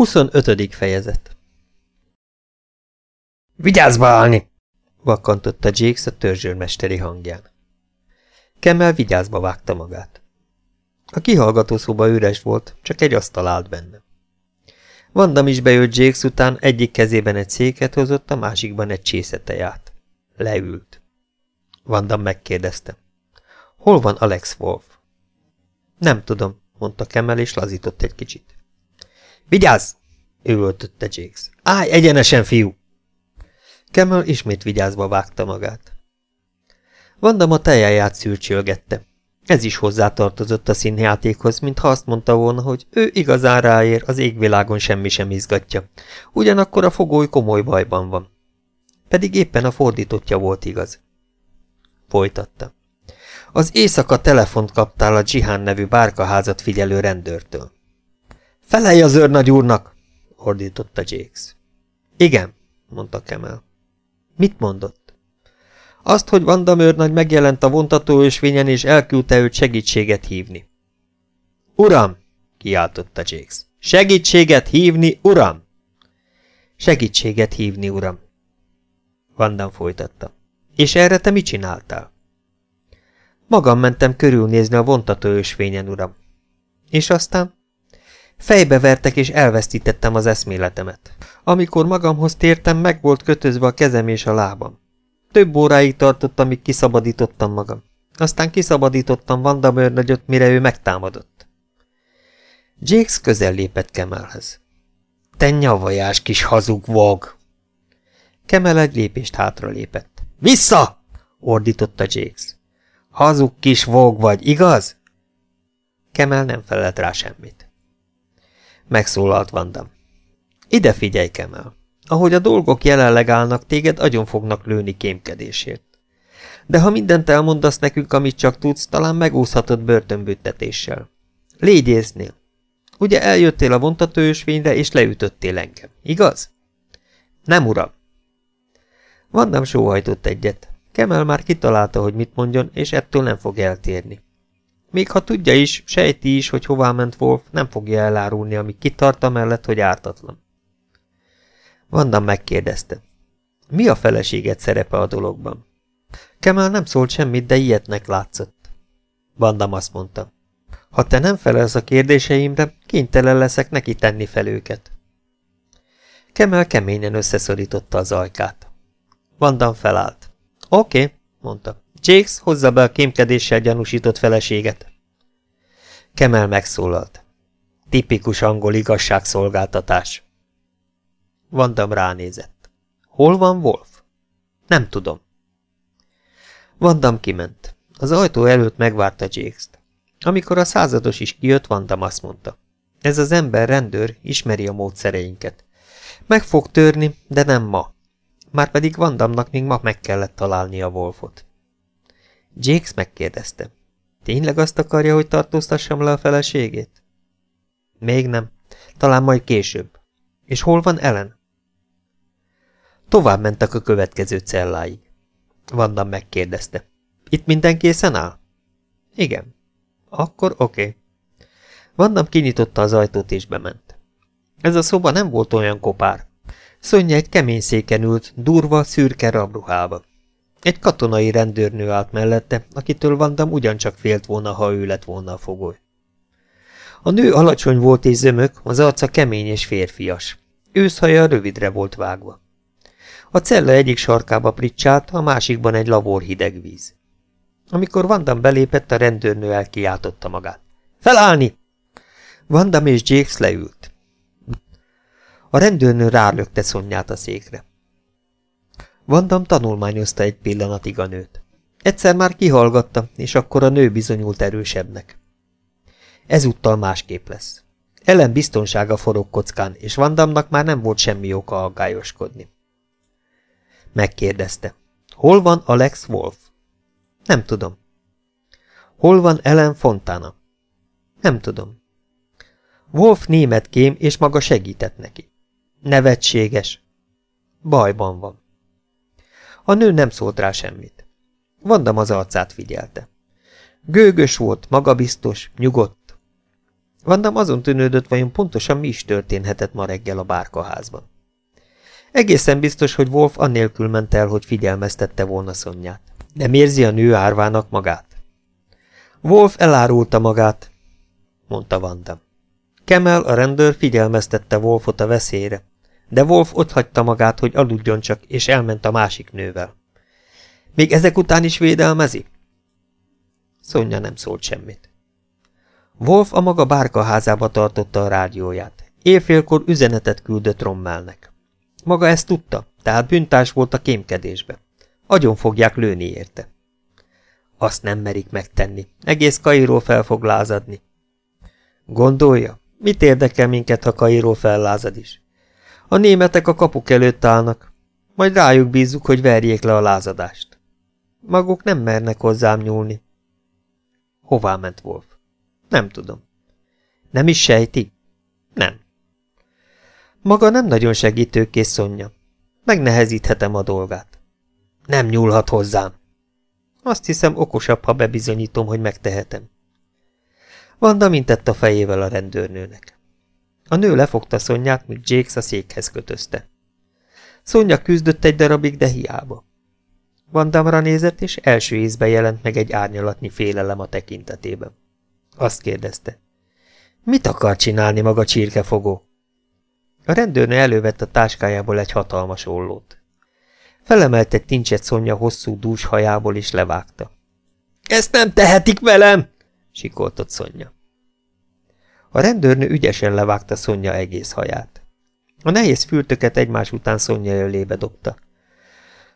25. fejezet Vigyázz beállni! vakkantotta Jakes a törzsőrmesteri hangján. Kemmel vigyázba vágta magát. A kihallgatószoba üres volt, csak egy asztal állt benne. Vandam is bejött Jakes után, egyik kezében egy széket hozott, a másikban egy csészeteját. Leült. Vandam megkérdezte. Hol van Alex Wolf? Nem tudom, mondta Kemmel, és lazított egy kicsit. Vigyázz! üvöltötte Jakes. Állj egyenesen, fiú! Kemmel ismét vigyázva vágta magát. Vandam a tejáját szürcsölgette. Ez is hozzátartozott a színjátékhoz, mintha azt mondta volna, hogy ő igazán ráér, az égvilágon semmi sem izgatja. Ugyanakkor a fogoly komoly bajban van. Pedig éppen a fordítottja volt igaz. Folytatta. Az éjszaka telefont kaptál a Dzsihán nevű bárkaházat figyelő rendőrtől. Felelj az őrnagy úrnak! ordította Jakes. Igen, mondta Kemel. Mit mondott? Azt, hogy Vanda őrnagy megjelent a vontatóösvényen, és elküldte őt segítséget hívni. Uram! kiáltotta Jakes. Segítséget hívni, uram! Segítséget hívni, uram. Vandam folytatta. És erre te mit csináltál? Magam mentem körülnézni a vontatóösvényen, uram. És aztán? Fejbevertek és elvesztítettem az eszméletemet. Amikor magamhoz tértem, meg volt kötözve a kezem és a lábam. Több óráig tartott, amíg kiszabadítottam magam. Aztán kiszabadítottam Vandamőrnagyot, mire ő megtámadott. Jakes közel lépett Kemelhez. Te nyavajás kis hazug vog! Kemel egy lépést hátra lépett. Vissza! ordította Jakes. Hazug kis vog vagy, igaz? Kemel nem felelt rá semmit. Megszólalt Vandam. Ide figyelj, Kemel. Ahogy a dolgok jelenleg állnak, téged agyon fognak lőni kémkedésért. De ha mindent elmondasz nekünk, amit csak tudsz, talán megúszhatod börtönbüntetéssel. Légy észnél. Ugye eljöttél a vontatőösvényre, és leütöttél engem, igaz? Nem, uram. Vandam sóhajtott egyet. Kemel már kitalálta, hogy mit mondjon, és ettől nem fog eltérni. Még ha tudja is, sejti is, hogy hová ment Wolf, nem fogja elárulni, ami kitart mellett, hogy ártatlan. Vandam megkérdezte. Mi a feleséget szerepe a dologban? Kemal nem szólt semmit, de ilyetnek látszott. Vandam azt mondta. Ha te nem felelsz a kérdéseimre, kénytelen leszek neki tenni fel őket. Kemel keményen összeszorította az ajkát. Vandam felállt. Oké, okay, mondta. Jakes, hozza be a kémkedéssel gyanúsított feleséget. Kemel megszólalt. Tipikus angol igazságszolgáltatás. Vandam ránézett. Hol van Wolf? Nem tudom. Vandam kiment. Az ajtó előtt megvárta Jakes-t. Amikor a százados is kijött, Vandam azt mondta. Ez az ember rendőr, ismeri a módszereinket. Meg fog törni, de nem ma. Márpedig Vandamnak még ma meg kellett találnia Wolfot. Jakes megkérdezte. Tényleg azt akarja, hogy tartóztassam le a feleségét? Még nem. Talán majd később. És hol van Ellen? Tovább mentek a következő celláig. Vandam megkérdezte. Itt minden készen áll? Igen. Akkor oké. Okay. Vandam kinyitotta az ajtót és bement. Ez a szoba nem volt olyan kopár. Szonya egy kemény széken ült, durva, szürke rabruhába. Egy katonai rendőrnő állt mellette, akitől Vandam ugyancsak félt volna, ha ő lett volna a fogoly. A nő alacsony volt és zömök, az arca kemény és férfias. Őszhaja rövidre volt vágva. A cella egyik sarkába pricsált, a másikban egy lavor hideg víz. Amikor Vandam belépett, a rendőrnő elkiáltotta magát. Felállni! Vandam és Jakes leült. A rendőrnő rálökte szonyát a székre. Vandam tanulmányozta egy pillanatig a nőt. Egyszer már kihallgatta, és akkor a nő bizonyult erősebbnek. Ezúttal másképp lesz. Ellen biztonsága forog kockán, és Vandamnak már nem volt semmi oka aggályoskodni. Megkérdezte. Hol van Alex Wolf? Nem tudom. Hol van Ellen Fontana? Nem tudom. Wolf német kém, és maga segített neki. Nevetséges. Bajban van. A nő nem szólt rá semmit. Vandam az arcát figyelte. Gőgös volt, magabiztos, nyugodt. Vandam azon tűnődött, vajon pontosan mi is történhetett ma reggel a bárkaházban. Egészen biztos, hogy Wolf annélkül ment el, hogy figyelmeztette volna Szonyát. Nem érzi a nő árvának magát? Wolf elárulta magát, mondta Vandam. Kemel, a rendőr figyelmeztette Wolfot a veszélyre, de Wolf hagyta magát, hogy aludjon csak, és elment a másik nővel. Még ezek után is védelmezi? Szonya nem szólt semmit. Wolf a maga bárkaházába tartotta a rádióját. Éjfélkor üzenetet küldött Rommelnek. Maga ezt tudta, tehát bűntás volt a kémkedésbe. Agyon fogják lőni érte. Azt nem merik megtenni. Egész Kairó fel fog lázadni. Gondolja, mit érdekel minket, ha Kairó fellázad is? A németek a kapuk előtt állnak. Majd rájuk bízzuk, hogy verjék le a lázadást. Maguk nem mernek hozzám nyúlni. Hová ment Wolf? Nem tudom. Nem is sejti? Nem. Maga nem nagyon segítőkész Szonya. Megnehezíthetem a dolgát. Nem nyúlhat hozzám. Azt hiszem okosabb, ha bebizonyítom, hogy megtehetem. Vanda mintett a fejével a rendőrnőnek. A nő lefogta Szonyát, míg Jakes a székhez kötözte. Szonya küzdött egy darabig, de hiába. Vandamra nézett, és első ízben jelent meg egy árnyalatnyi félelem a tekintetében. Azt kérdezte. Mit akar csinálni maga csirkefogó? A rendőrnő elővette a táskájából egy hatalmas ollót. Felemelt egy tincset Szonya hosszú dús hajából, és levágta. Ezt nem tehetik velem! sikoltott Szonya. A rendőrnő ügyesen levágta Szonya egész haját. A nehéz fürtöket egymás után Szonya elébe dobta.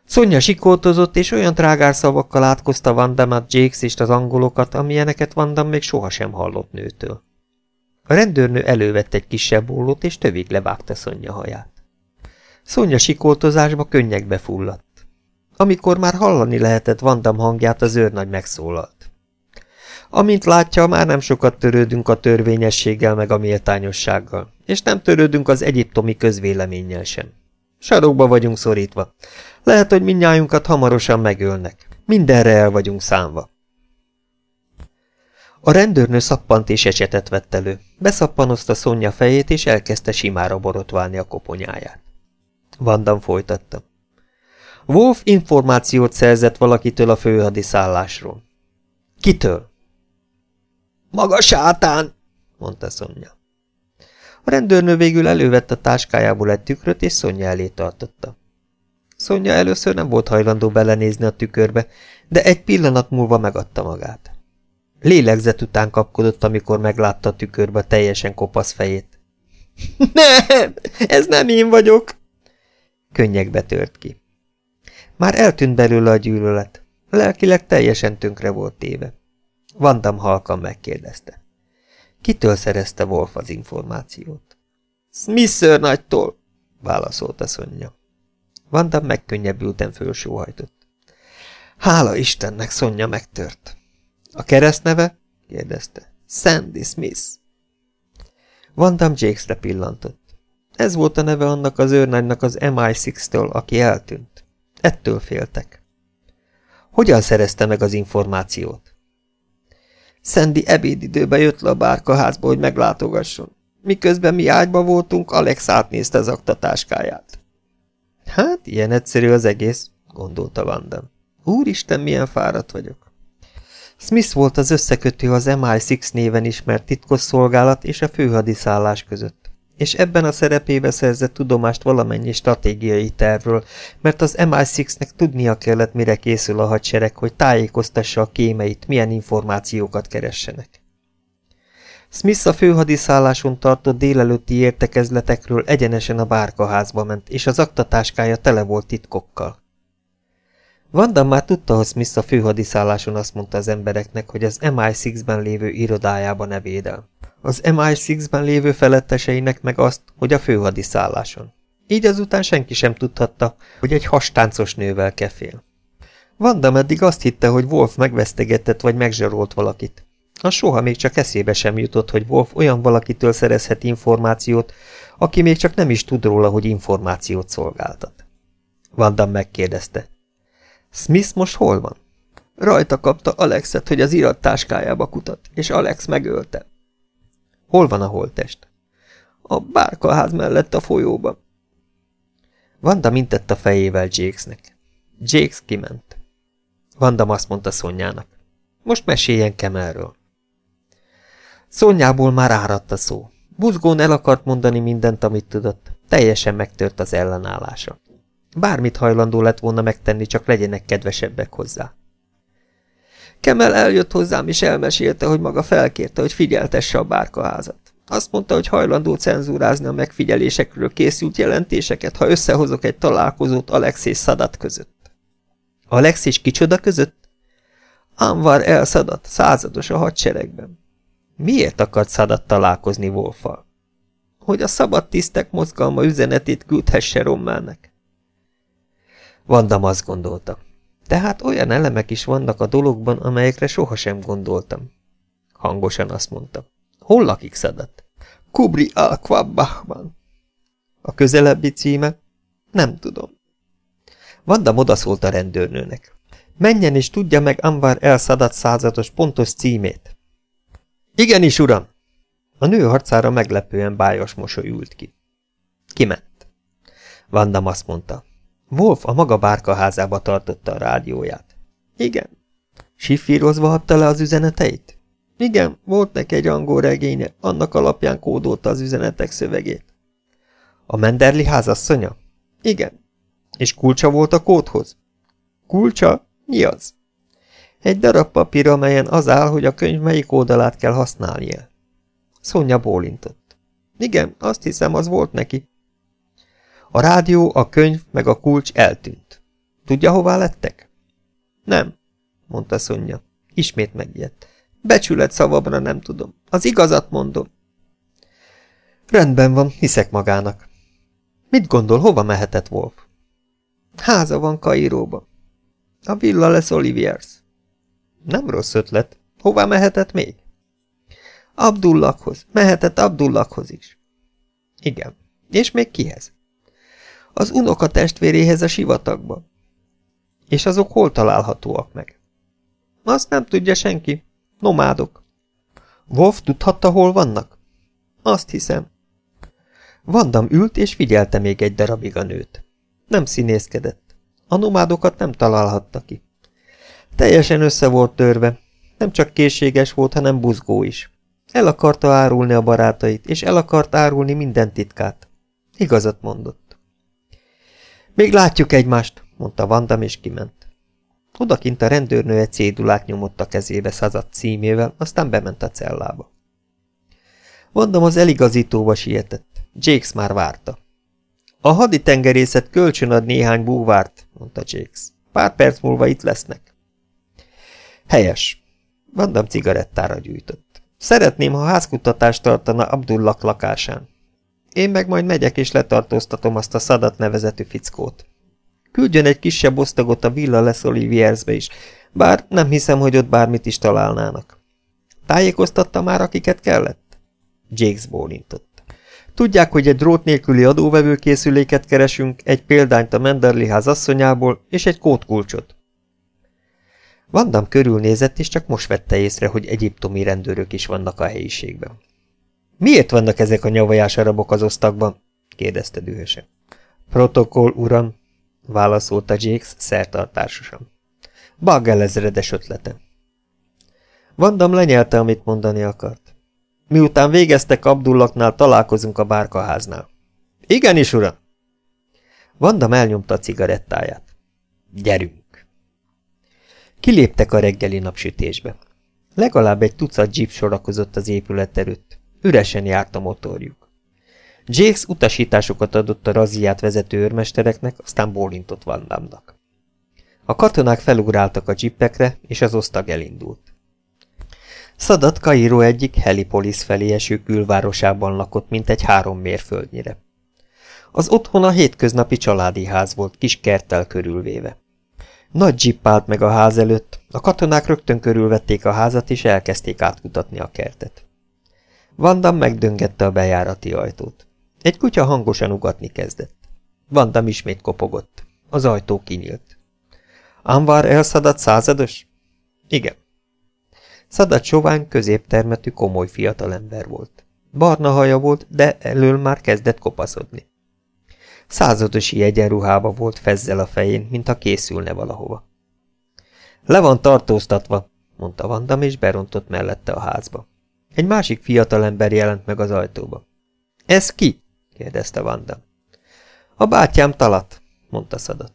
Szonya sikoltozott, és olyan trágár szavakkal átkozta Vandamat, Jakes és az angolokat, amilyeneket Vandam még sohasem hallott nőtől. A rendőrnő elővett egy kisebb ollót, és tövig levágta Szonya haját. Szonya sikoltozásba könnyekbe fulladt. Amikor már hallani lehetett Vandam hangját, az őrnagy megszólalt. Amint látja, már nem sokat törődünk a törvényességgel meg a méltányossággal, és nem törődünk az egyiptomi közvéleménnyel sem. Sarokba vagyunk szorítva. Lehet, hogy mindnyájunkat hamarosan megölnek. Mindenre el vagyunk számva. A rendőrnő szappant és ecsetet vett elő. Beszappanozta Szonya fejét, és elkezdte simára borotválni a koponyáját. Vandam folytatta. Wolf információt szerzett valakitől a főhadiszállásról. Kitől? Maga sátán, mondta Szonya. A rendőrnő végül elővette táskájából egy tükröt, és Szonya elé tartotta. Szonya először nem volt hajlandó belenézni a tükörbe, de egy pillanat múlva megadta magát. Lélegzet után kapkodott, amikor meglátta a tükörbe teljesen kopasz fejét. Nem, ez nem én vagyok! Könnyekbe tört ki. Már eltűnt belőle a gyűlölet. Lelkileg teljesen tönkre volt téve. Vandam halkan megkérdezte. Kitől szerezte Wolf az információt? Smith nagytól, válaszolta Szonya. Vandam megkönnyebbülten fölsóhajtott. Hála Istennek, Szonya megtört. A keresztneve? kérdezte. Sandy Smith. Vandam Jakesre pillantott. Ez volt a neve annak az őrnagynak az MI6-től, aki eltűnt. Ettől féltek. Hogyan szerezte meg az információt? Sandy ebédidőbe jött le a bárkaházba, hogy meglátogasson. Miközben mi ágyba voltunk, Alex átnézte az aktatáskáját. Hát, ilyen egyszerű az egész, gondolta Vandam. Úristen, milyen fáradt vagyok. Smith volt az összekötő az MI6 néven ismert titkosszolgálat és a főhadiszállás között és ebben a szerepébe szerzett tudomást valamennyi stratégiai tervről, mert az MI6-nek tudnia kellett, mire készül a hadsereg, hogy tájékoztassa a kémeit, milyen információkat keressenek. Smith a főhadiszálláson tartott délelőtti értekezletekről egyenesen a bárkaházba ment, és az aktatáskája tele volt titkokkal. Vanda már tudta, hogy Smith a főhadiszálláson azt mondta az embereknek, hogy az MI6-ben lévő irodájában evédel az MI6-ben lévő feletteseinek meg azt, hogy a főhadiszálláson. Így azután senki sem tudhatta, hogy egy hastáncos nővel kefél. Vanda meddig azt hitte, hogy Wolf megvesztegetett vagy megzsarolt valakit. A soha még csak eszébe sem jutott, hogy Wolf olyan valakitől szerezhet információt, aki még csak nem is tud róla, hogy információt szolgáltat. Vanda megkérdezte. Smith most hol van? Rajta kapta Alexet, hogy az irattáskájába kutat, és Alex megölte. Hol van a holtest? A bárkaház mellett a folyóban. Vanda mintett a fejével Jakesnek. Jakes kiment. Vanda azt mondta Szonyának. Most meséljen Kemelről. Szonyából már áradt a szó. Buzgón el akart mondani mindent, amit tudott. Teljesen megtört az ellenállása. Bármit hajlandó lett volna megtenni, csak legyenek kedvesebbek hozzá. Kemel eljött hozzám, és elmesélte, hogy maga felkérte, hogy figyeltesse a bárkaházat. Azt mondta, hogy hajlandó cenzúrázni a megfigyelésekről készült jelentéseket, ha összehozok egy találkozót Alexis Szadat között. Alexis kicsoda között? Anvar El Szadat, százados a hadseregben. Miért akart Szadat találkozni Wolfal? Hogy a szabad tisztek mozgalma üzenetét küldhesse Rommelnek. Vandam azt gondolta. Tehát olyan elemek is vannak a dologban, amelyekre sohasem gondoltam. Hangosan azt mondta. Hol lakik Szadat? Kubri al Quabbachban. A közelebbi címe? Nem tudom. Vandam odaszólt a rendőrnőnek. Menjen és tudja meg Anvar el Szadat százados pontos címét. Igenis, uram! A nő harcára meglepően bájos mosoly ült ki. Kiment. Vandam azt mondta. Wolf a maga bárkaházába tartotta a rádióját. Igen. Siffírozva adta le az üzeneteit? Igen, volt neki egy angol regénye, annak alapján kódolta az üzenetek szövegét. A Menderli házasszonya? Igen. És kulcsa volt a kódhoz? Kulcsa? Mi az? Egy darab papír, amelyen az áll, hogy a könyv melyik oldalát kell használnia. Szonya bólintott. Igen, azt hiszem, az volt neki. A rádió, a könyv meg a kulcs eltűnt. Tudja, hová lettek? Nem, mondta Szonya. Ismét megijedt. Becsület szavabra nem tudom. Az igazat mondom. Rendben van, hiszek magának. Mit gondol, hova mehetett Wolf? Háza van Kairóba. A villa lesz Oliviers. Nem rossz ötlet. Hová mehetett még? Abdullakhoz. Mehetett Abdullakhoz is. Igen. És még kihez? Az unoka testvéréhez a sivatagba. És azok hol találhatóak meg? Azt nem tudja senki. Nomádok. Wolf tudhatta, hol vannak? Azt hiszem. Vandam ült és figyelte még egy darabig a nőt. Nem színészkedett. A nomádokat nem találhatta ki. Teljesen össze volt törve. Nem csak készséges volt, hanem buzgó is. El akarta árulni a barátait, és el akart árulni minden titkát. Igazat mondott. Még látjuk egymást, mondta Vandam, és kiment. Odakint a rendőrnő egy cédulát nyomott a kezébe szazat címével, aztán bement a cellába. Mondom, az eligazítóba sietett. Jakes már várta. A haditengerészet kölcsön ad néhány búvárt, mondta Jakes. Pár perc múlva itt lesznek. Helyes. Vandam cigarettára gyújtott. Szeretném, ha házkutatást tartana Abdullak lakásán. Én meg majd megyek és letartóztatom azt a Szadat nevezetű fickót. Küldjön egy kisebb osztagot a Villa Les Oliviersbe is, bár nem hiszem, hogy ott bármit is találnának. Tájékoztatta már, akiket kellett? Jakes bólintott. Tudják, hogy egy drót nélküli adóvevő készüléket keresünk, egy példányt a Menderli ház asszonyából és egy kódkulcsot. Vandam körülnézett, és csak most vette észre, hogy egyiptomi rendőrök is vannak a helyiségben. Miért vannak ezek a nyavajás arabok az osztagban? kérdezte dühösen. Protokoll, uram, válaszolta Jakes szertartásosan. Baggel ezredes ötlete. Vandam lenyelte, amit mondani akart. Miután végeztek Abdullaknál, találkozunk a bárkaháznál. Igenis, uram! Vandam elnyomta a cigarettáját. Gyerünk! Kiléptek a reggeli napsütésbe. Legalább egy tucat jeep sorakozott az épület előtt. Üresen járt a motorjuk. Jakes utasításokat adott a raziát vezető őrmestereknek, aztán bólintott Van Damme-nak. A katonák felugráltak a dzsippekre, és az osztag elindult. Szadat Kairó egyik Helipolis felé eső külvárosában lakott, mint egy három mérföldnyire. Az otthona hétköznapi családi ház volt, kis kerttel körülvéve. Nagy dzsipp állt meg a ház előtt, a katonák rögtön körülvették a házat, és elkezdték átkutatni a kertet. Vandam megdöngette a bejárati ajtót. Egy kutya hangosan ugatni kezdett. Vandam ismét kopogott. Az ajtó kinyílt. Anvar elszadat százados? Igen. Szadat sovány, középtermetű, komoly fiatalember volt. Barna haja volt, de elől már kezdett kopaszodni. Századosi egyenruhába volt fezzel a fején, mint ha készülne valahova. Le van tartóztatva, mondta Vandam, és berontott mellette a házba. Egy másik fiatalember jelent meg az ajtóba. Ez ki? kérdezte Vandam. A bátyám talat, mondta Szadat.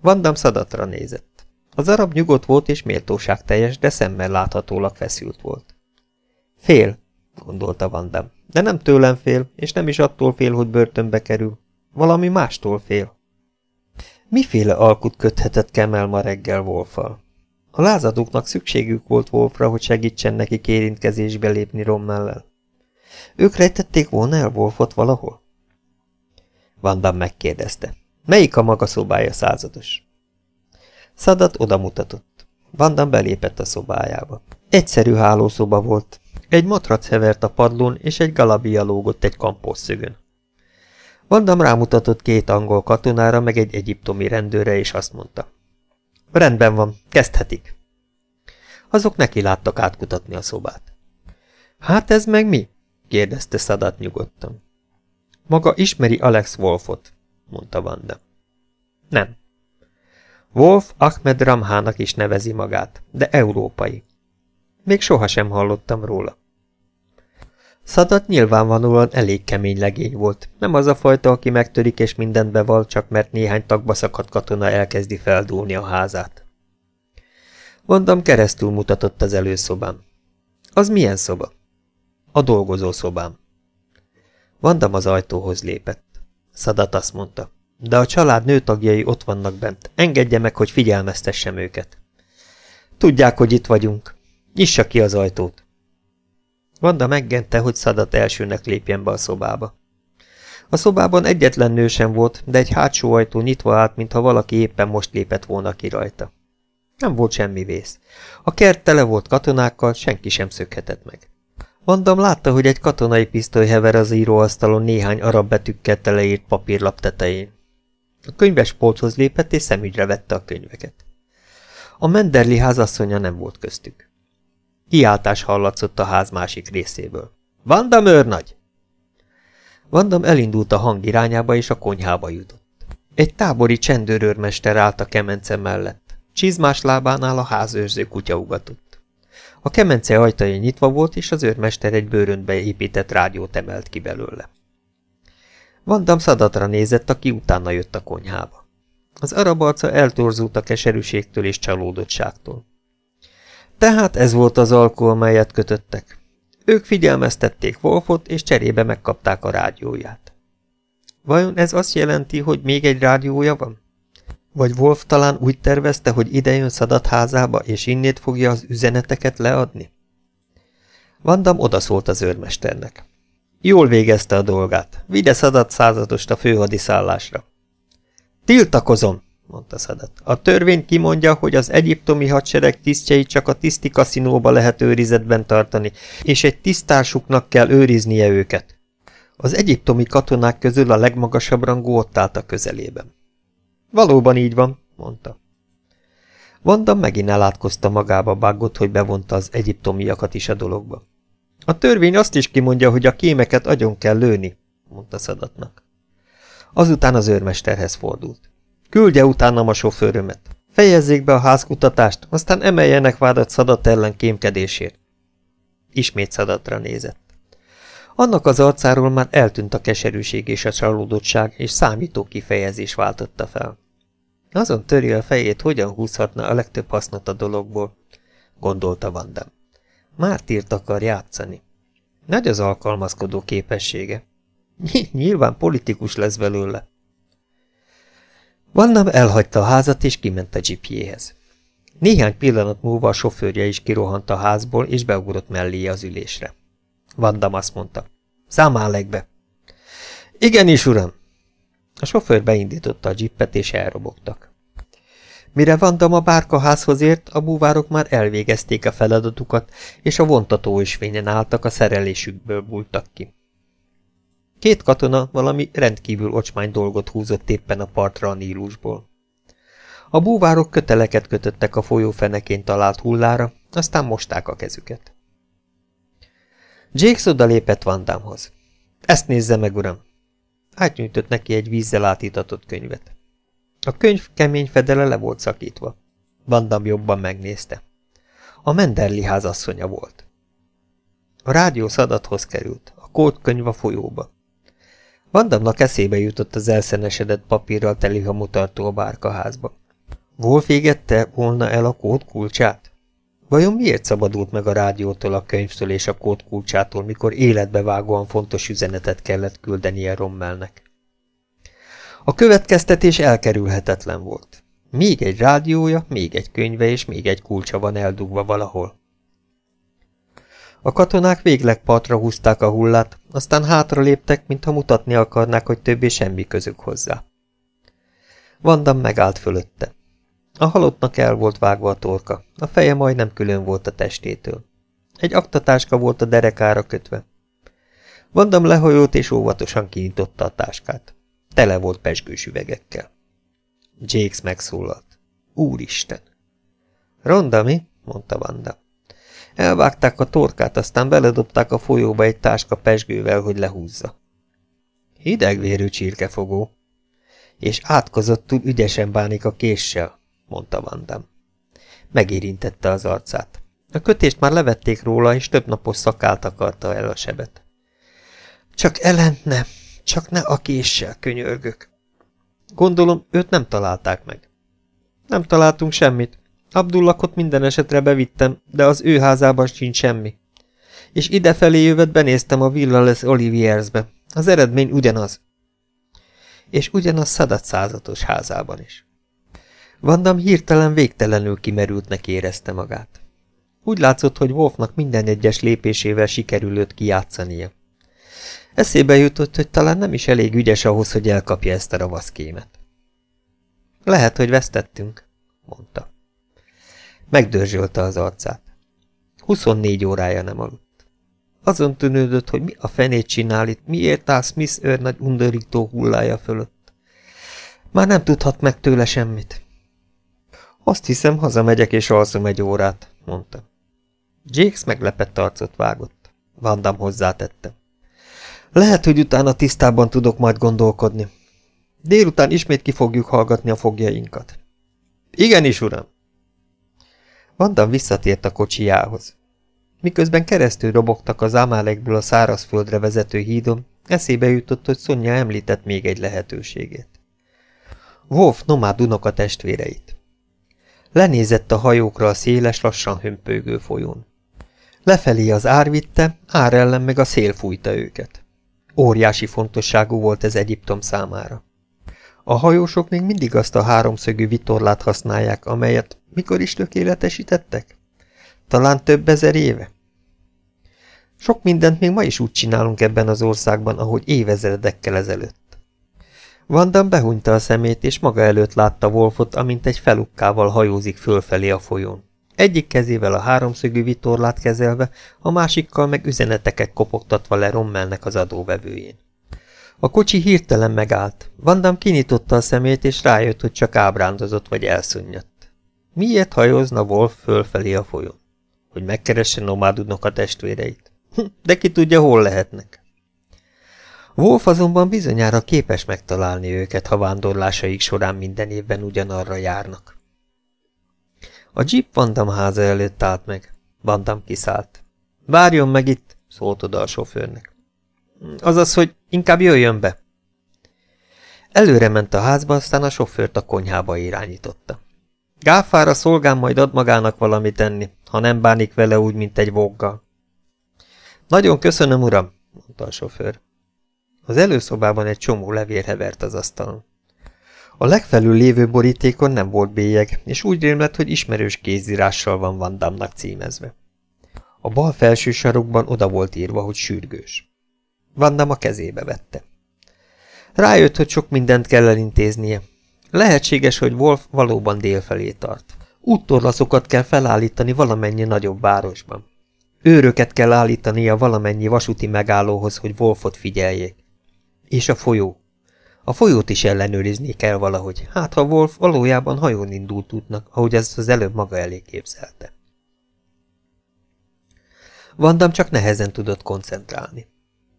Vandam Szadatra nézett. Az arab nyugodt volt és méltóságteljes, de szemmel láthatólag feszült volt. Fél, gondolta Vandam, de nem tőlem fél, és nem is attól fél, hogy börtönbe kerül. Valami mástól fél. Miféle alkut köthetett Kemel ma reggel Wolfal? A lázadóknak szükségük volt Wolfra, hogy segítsen neki kérintkezésbe lépni Rommellel. Ők rejtették volna el Wolfot valahol? Vandam megkérdezte. Melyik a maga szobája százados? Szadat odamutatott. Vandam belépett a szobájába. Egyszerű hálószoba volt. Egy matrac hevert a padlón, és egy galabia lógott egy kampószögön. Vandam rámutatott két angol katonára, meg egy egyiptomi rendőre, és azt mondta. Rendben van, kezdhetik. Azok neki láttak átkutatni a szobát. Hát ez meg mi? kérdezte Szadat nyugodtan. Maga ismeri Alex Wolfot, mondta Vanda. Nem. Wolf Ahmed Ramhának is nevezi magát, de európai. Még sohasem hallottam róla. Szadat nyilvánvalóan elég kemény legény volt, nem az a fajta, aki megtörik és mindent beval, csak mert néhány tagba szakadt katona elkezdi feldúlni a házát. Mondom, keresztül mutatott az előszobám. Az milyen szoba? A dolgozó szobám. Vandam az ajtóhoz lépett. Szadat azt mondta, de a család nőtagjai ott vannak bent, engedje meg, hogy figyelmeztessem őket. Tudják, hogy itt vagyunk. Nyissa ki az ajtót. Vanda meggente, hogy Szadat elsőnek lépjen be a szobába. A szobában egyetlen nő sem volt, de egy hátsó ajtó nyitva állt, mintha valaki éppen most lépett volna ki rajta. Nem volt semmi vész. A kert tele volt katonákkal, senki sem szökhetett meg. Vandam látta, hogy egy katonai pisztoly hever az íróasztalon néhány arab betűkkel teleírt papírlap tetején. A könyves polchoz lépett, és szemügyre vette a könyveket. A Menderli házasszonya nem volt köztük. Kiáltás hallatszott a ház másik részéből. Vandam őrnagy! Vandam elindult a hang irányába, és a konyhába jutott. Egy tábori csendőrőrmester állt a kemence mellett. Csizmás lábánál a házőrző kutya ugatott. A kemence ajtaja nyitva volt, és az őrmester egy bőröntbe épített rádiót emelt ki belőle. Vandam szadatra nézett, aki utána jött a konyhába. Az arab arca eltorzult a keserűségtől és csalódottságtól. Tehát ez volt az alkó, amelyet kötöttek. Ők figyelmeztették Wolfot, és cserébe megkapták a rádióját. Vajon ez azt jelenti, hogy még egy rádiója van? Vagy Wolf talán úgy tervezte, hogy idejön Szadat házába, és innét fogja az üzeneteket leadni? Vandam odaszólt az őrmesternek. Jól végezte a dolgát. Vigye Szadat századost a főhadiszállásra. Tiltakozom, mondta Szadat. A törvény kimondja, hogy az egyiptomi hadsereg tisztjeit csak a tiszti kaszinóba lehet őrizetben tartani, és egy tisztársuknak kell őriznie őket. Az egyiptomi katonák közül a legmagasabb rangú ott állt a közelében. Valóban így van, mondta. Vanda megint elátkozta magába Baggot, hogy bevonta az egyiptomiakat is a dologba. A törvény azt is kimondja, hogy a kémeket agyon kell lőni, mondta Szadatnak. Azután az őrmesterhez fordult. Küldje utánam a sofőrömet. Fejezzék be a házkutatást, aztán emeljenek vádat Szadat ellen kémkedésért. Ismét Szadatra nézett. Annak az arcáról már eltűnt a keserűség és a csalódottság, és számító kifejezés váltotta fel. Azon töri a fejét, hogyan húzhatna a legtöbb hasznot a dologból, gondolta Vandam. Mártírt akar játszani. Nagy az alkalmazkodó képessége. Nyilván politikus lesz belőle. Vandam elhagyta a házat, és kiment a dzsipjéhez. Néhány pillanat múlva a sofőrje is kirohant a házból, és beugrott mellé az ülésre. Vandam azt mondta, számállek be. Igenis, uram! A sofőr beindította a dzsippet, és elrobogtak. Mire Vandam a bárkaházhoz ért, a búvárok már elvégezték a feladatukat, és a vontató ösvényen álltak, a szerelésükből bújtak ki. Két katona valami rendkívül ocsmány dolgot húzott éppen a partra a Nílusból. A búvárok köteleket kötöttek a folyó fenekén talált hullára, aztán mosták a kezüket. Jakes odalépett Vandámhoz. Ezt nézze meg, uram! Átnyújtott neki egy vízzel átítatott könyvet. A könyv kemény fedele le volt szakítva. Vandam jobban megnézte. A Menderli házasszonya volt. A rádió szadathoz került, a kódkönyv a folyóba. Vandamnak eszébe jutott az elszenesedett papírral teli hamutartó a bárkaházba. Wolf égette volna el a kód kulcsát? Vajon miért szabadult meg a rádiótól, a könyvtől és a kód kulcsától, mikor életbevágóan fontos üzenetet kellett küldenie Rommelnek? A következtetés elkerülhetetlen volt. Még egy rádiója, még egy könyve és még egy kulcsa van eldugva valahol. A katonák végleg partra húzták a hullát, aztán hátra léptek, mintha mutatni akarnák, hogy többé semmi közük hozzá. Vandam megállt fölötte. A halottnak el volt vágva a torka, a feje majdnem külön volt a testétől. Egy aktatáska volt a derekára kötve. Vandam lehajolt és óvatosan kinyitotta a táskát. Tele volt pesgős üvegekkel. Jakes megszólalt. Úristen! Ronda, mi? mondta Vanda. Elvágták a torkát, aztán beledobták a folyóba egy táska pesgővel, hogy lehúzza. Hidegvérű csirkefogó. És átkozottul ügyesen bánik a késsel, mondta Vandam. Megérintette az arcát. A kötést már levették róla, és több napos szakált akarta el a sebet. Csak ellent ne, csak ne a késsel, könyörgök. Gondolom, őt nem találták meg. Nem találtunk semmit. Abdullakot minden esetre bevittem, de az ő házában sincs semmi. És idefelé jövet benéztem a Villa Les Oliviersbe. Az eredmény ugyanaz. És ugyanaz szadat százatos házában is. Vandam hirtelen végtelenül kimerültnek érezte magát. Úgy látszott, hogy Wolfnak minden egyes lépésével sikerül őt kijátszania. Eszébe jutott, hogy talán nem is elég ügyes ahhoz, hogy elkapja ezt a ravaszkémet. Lehet, hogy vesztettünk, mondta. Megdörzsölte az arcát. 24 órája nem aludt. Azon tűnődött, hogy mi a fenét csinál itt, miért áll Smith őrnagy undorító hullája fölött. Már nem tudhat meg tőle semmit. Azt hiszem, hazamegyek és alszom egy órát, mondta. Jakes meglepett arcot vágott. Vandam hozzátette. Lehet, hogy utána tisztában tudok majd gondolkodni. Délután ismét ki fogjuk hallgatni a fogjainkat. Igenis, uram! Vandam visszatért a kocsijához. Miközben keresztül robogtak az Amálekből a szárazföldre vezető hídon, eszébe jutott, hogy Szonya említett még egy lehetőségét. Wolf nomád unoka testvéreit. Lenézett a hajókra a széles, lassan hömpögő folyón. Lefelé az ár vitte, ár ellen meg a szél fújta őket. Óriási fontosságú volt ez Egyiptom számára. A hajósok még mindig azt a háromszögű vitorlát használják, amelyet mikor is tökéletesítettek? Talán több ezer éve? Sok mindent még ma is úgy csinálunk ebben az országban, ahogy évezredekkel ezelőtt. Vandam behunyta a szemét, és maga előtt látta Wolfot, amint egy felukkával hajózik fölfelé a folyón. Egyik kezével a háromszögű vitorlát kezelve, a másikkal meg üzeneteket kopogtatva le Rommelnek az adóvevőjén. A kocsi hirtelen megállt. Vandam kinyitotta a szemét, és rájött, hogy csak ábrándozott vagy elszönnyedt. Miért hajózna Wolf fölfelé a folyón? Hogy megkeresse nomádudnak a testvéreit? Hm, de ki tudja, hol lehetnek. Wolf azonban bizonyára képes megtalálni őket, ha vándorlásaik során minden évben ugyanarra járnak. A jeep Vandam háza előtt állt meg. Vandam kiszállt. Várjon meg itt, szólt oda a sofőrnek. Azaz, hogy inkább jöjjön be. Előre ment a házba, aztán a sofőrt a konyhába irányította. Gáfára szolgám majd ad magának valamit tenni, ha nem bánik vele úgy, mint egy voggal. Nagyon köszönöm, uram, mondta a sofőr. Az előszobában egy csomó levél hevert az asztalon. A legfelül lévő borítékon nem volt bélyeg, és úgy rémlett, hogy ismerős kézírással van Vandamnak címezve. A bal felső sarokban oda volt írva, hogy sürgős. Vandam a kezébe vette. Rájött, hogy sok mindent kell elintéznie. Lehetséges, hogy Wolf valóban délfelé tart. Úttorlaszokat kell felállítani valamennyi nagyobb városban. Őröket kell állítania valamennyi vasúti megállóhoz, hogy Wolfot figyeljék. És a folyó. A folyót is ellenőrizni kell valahogy, hát ha Wolf valójában hajón indult útnak, ahogy ezt az előbb maga elé képzelte. Vandam csak nehezen tudott koncentrálni.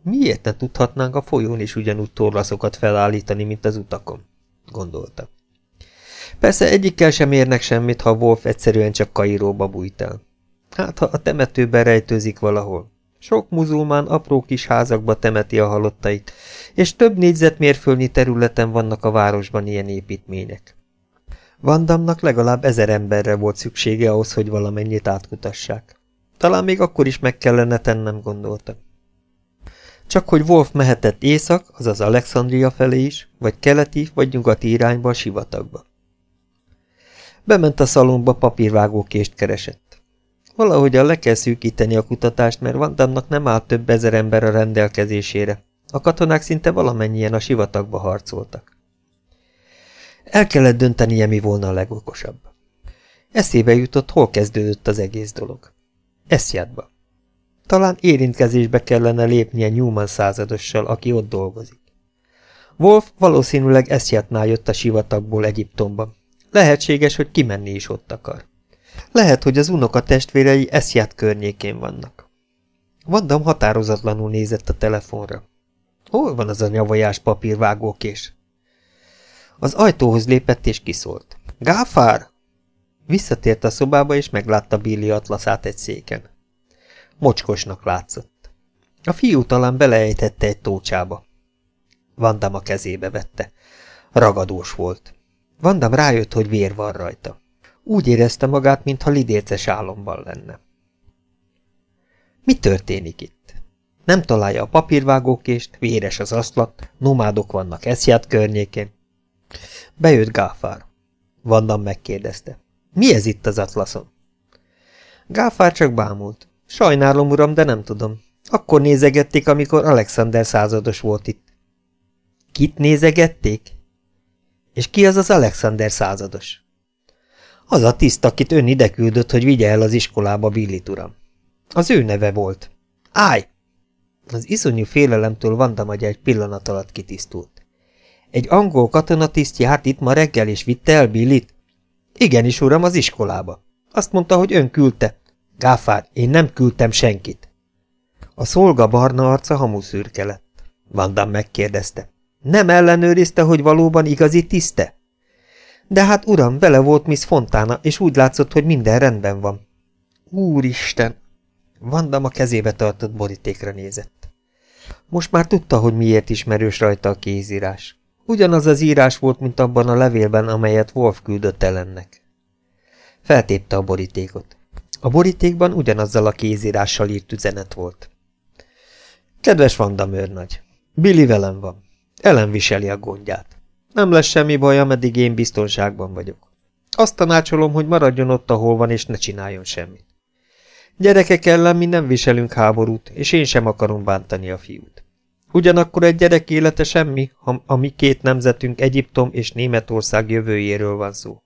Miért ne tudhatnánk a folyón is ugyanúgy torlaszokat felállítani, mint az utakon? gondolta. Persze egyikkel sem érnek semmit, ha Wolf egyszerűen csak Kairóba bújt el. Hát, ha a temetőben rejtőzik valahol. Sok muzulmán apró kis házakba temeti a halottait, és több négyzetmérföldnyi területen vannak a városban ilyen építmények. Vandamnak legalább ezer emberre volt szüksége ahhoz, hogy valamennyit átkutassák. Talán még akkor is meg kellene tennem, gondolta. Csak hogy Wolf mehetett észak, azaz Alexandria felé is, vagy keleti, vagy nyugati irányba a sivatagba. Bement a szalomba, papírvágókést keresett. Valahogyan le kell szűkíteni a kutatást, mert Vandamnak nem áll több ezer ember a rendelkezésére. A katonák szinte valamennyien a sivatagba harcoltak. El kellett döntenie, mi volna a legokosabb. Eszébe jutott, hol kezdődött az egész dolog. Eszjádba. Talán érintkezésbe kellene lépnie Newman századossal, aki ott dolgozik. Wolf valószínűleg Eszjátnál jött a sivatagból Egyiptomba. Lehetséges, hogy kimenni is ott akar. Lehet, hogy az unoka testvérei Eszját környékén vannak. Vandam határozatlanul nézett a telefonra. Hol van az a nyavajás papírvágókés? Az ajtóhoz lépett és kiszólt. Gáfár! Visszatért a szobába, és meglátta Billy atlaszát egy széken. Mocskosnak látszott. A fiú talán beleejtette egy tócsába. Vandam a kezébe vette. Ragadós volt. Vandam rájött, hogy vér van rajta. Úgy érezte magát, mintha lidérces álomban lenne. Mi történik itt? Nem találja a papírvágókést, véres az aszlat, nomádok vannak eszját környékén. Bejött Gáfár. Vandam megkérdezte. Mi ez itt az atlaszon? Gáfár csak bámult. Sajnálom, uram, de nem tudom. Akkor nézegették, amikor Alexander százados volt itt. Kit nézegették? És ki az az Alexander százados? Az a tiszt, akit ön ide küldött, hogy vigye el az iskolába Billit uram. Az ő neve volt. Állj! Az iszonyú félelemtől Vanda egy pillanat alatt kitisztult. Egy angol katonatiszt járt itt ma reggel, és vitte el Billit? Igenis, uram, az iskolába. Azt mondta, hogy ön küldte. Gáfár, én nem küldtem senkit. A szolga barna arca hamuszürke lett. Vandam megkérdezte. Nem ellenőrizte, hogy valóban igazi tiszte? De hát, uram, vele volt Miss Fontana, és úgy látszott, hogy minden rendben van. Úristen! Vandam a kezébe tartott borítékra nézett. Most már tudta, hogy miért ismerős rajta a kézírás. Ugyanaz az írás volt, mint abban a levélben, amelyet Wolf küldött ennek. Feltépte a borítékot. A borítékban ugyanazzal a kézírással írt üzenet volt. Kedves Vanda őrnagy, Billy velem van. Ellen viseli a gondját. Nem lesz semmi baj, ameddig én biztonságban vagyok. Azt tanácsolom, hogy maradjon ott, ahol van, és ne csináljon semmit. Gyerekek ellen mi nem viselünk háborút, és én sem akarom bántani a fiút. Ugyanakkor egy gyerek élete semmi, ha a mi két nemzetünk Egyiptom és Németország jövőjéről van szó.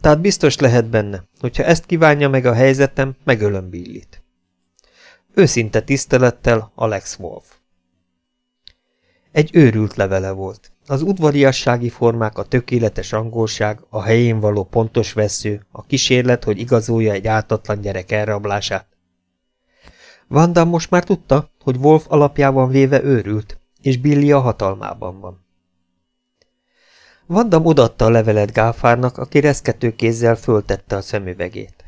Tehát biztos lehet benne, hogyha ezt kívánja meg a helyzetem, megölöm Billit. Őszinte tisztelettel Alex Wolf. Egy őrült levele volt. Az udvariassági formák, a tökéletes angolság, a helyén való pontos vesző, a kísérlet, hogy igazolja egy ártatlan gyerek elrablását. Vanda most már tudta, hogy Wolf alapjában véve őrült, és Billy a hatalmában van. Vandam odatta a levelet Gáfárnak, aki reszkető kézzel föltette a szemüvegét.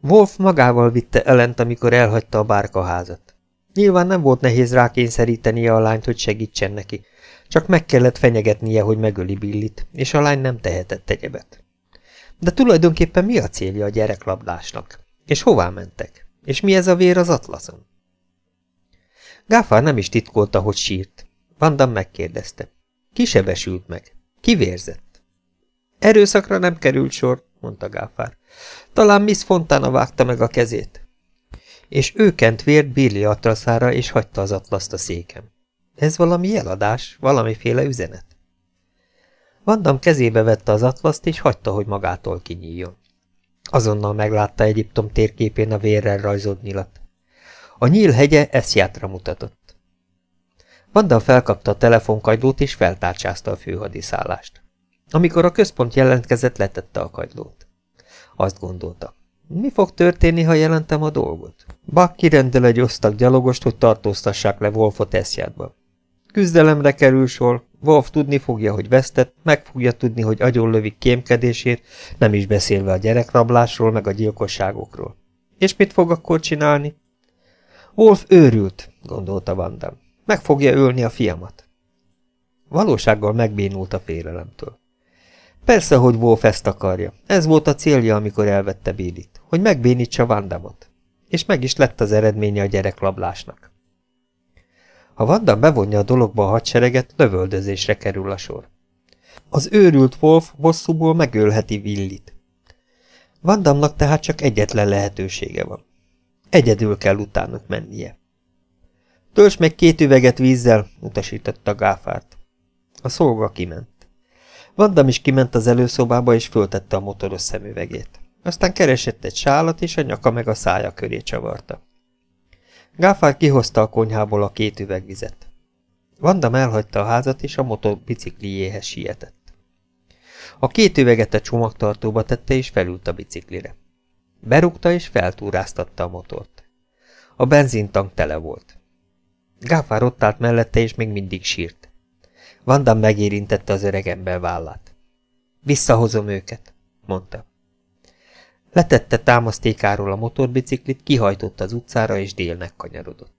Wolf magával vitte Ellent, amikor elhagyta a bárkaházat. Nyilván nem volt nehéz rákényszerítenie a lányt, hogy segítsen neki, csak meg kellett fenyegetnie, hogy megöli Billit, és a lány nem tehetett egyebet. De tulajdonképpen mi a célja a gyereklabdásnak? És hová mentek? És mi ez a vér az atlaszon? Gáfár nem is titkolta, hogy sírt. Vandam megkérdezte. Ki sebesült meg? Ki vérzett? Erőszakra nem került sor, mondta Gáfár. Talán Miss Fontana vágta meg a kezét. És ő kent vért Billy atlaszára, és hagyta az atlaszt a székem. Ez valami jeladás, valamiféle üzenet. Vandam kezébe vette az atlaszt, és hagyta, hogy magától kinyíljon. Azonnal meglátta Egyiptom térképén a vérrel rajzolt nyilat. A nyíl hegye eszjátra mutatott. Vandam felkapta a telefonkagylót, és feltárcsázta a főhadiszállást. Amikor a központ jelentkezett, letette a kagylót. Azt gondolta. Mi fog történni, ha jelentem a dolgot? Buck kirendel egy osztag gyalogost, hogy tartóztassák le Wolfot eszjádba. Küzdelemre kerül sor, Wolf tudni fogja, hogy vesztett, meg fogja tudni, hogy agyonlövik kémkedését, nem is beszélve a gyerekrablásról, meg a gyilkosságokról. És mit fog akkor csinálni? Wolf őrült, gondolta Vandam. Meg fogja ölni a fiamat. Valósággal megbénult a félelemtől. Persze, hogy Wolf ezt akarja. Ez volt a célja, amikor elvette Billit, hogy megbénítsa Vandamot. És meg is lett az eredménye a gyereklablásnak. Ha Vandam bevonja a dologba a hadsereget, lövöldözésre kerül a sor. Az őrült Wolf bosszúból megölheti Willit. Vandamnak tehát csak egyetlen lehetősége van. Egyedül kell utánuk mennie. Tölts meg két üveget vízzel, utasította Gáfárt. A szolga kiment. Vandam is kiment az előszobába, és föltette a motoros szemüvegét. Aztán keresett egy sálat, és a nyaka meg a szája köré csavarta. Gáfár kihozta a konyhából a két üvegvizet. Vandam elhagyta a házat, és a motor bicikliéhez sietett. A két üveget a csomagtartóba tette, és felült a biciklire. Berúgta, és feltúráztatta a motort. A benzintank tele volt. Gáfár ott állt mellette, és még mindig sírt. Vandam megérintette az öreg ember vállát. Visszahozom őket, mondta. Letette támasztékáról a motorbiciklit, kihajtott az utcára, és délnek kanyarodott.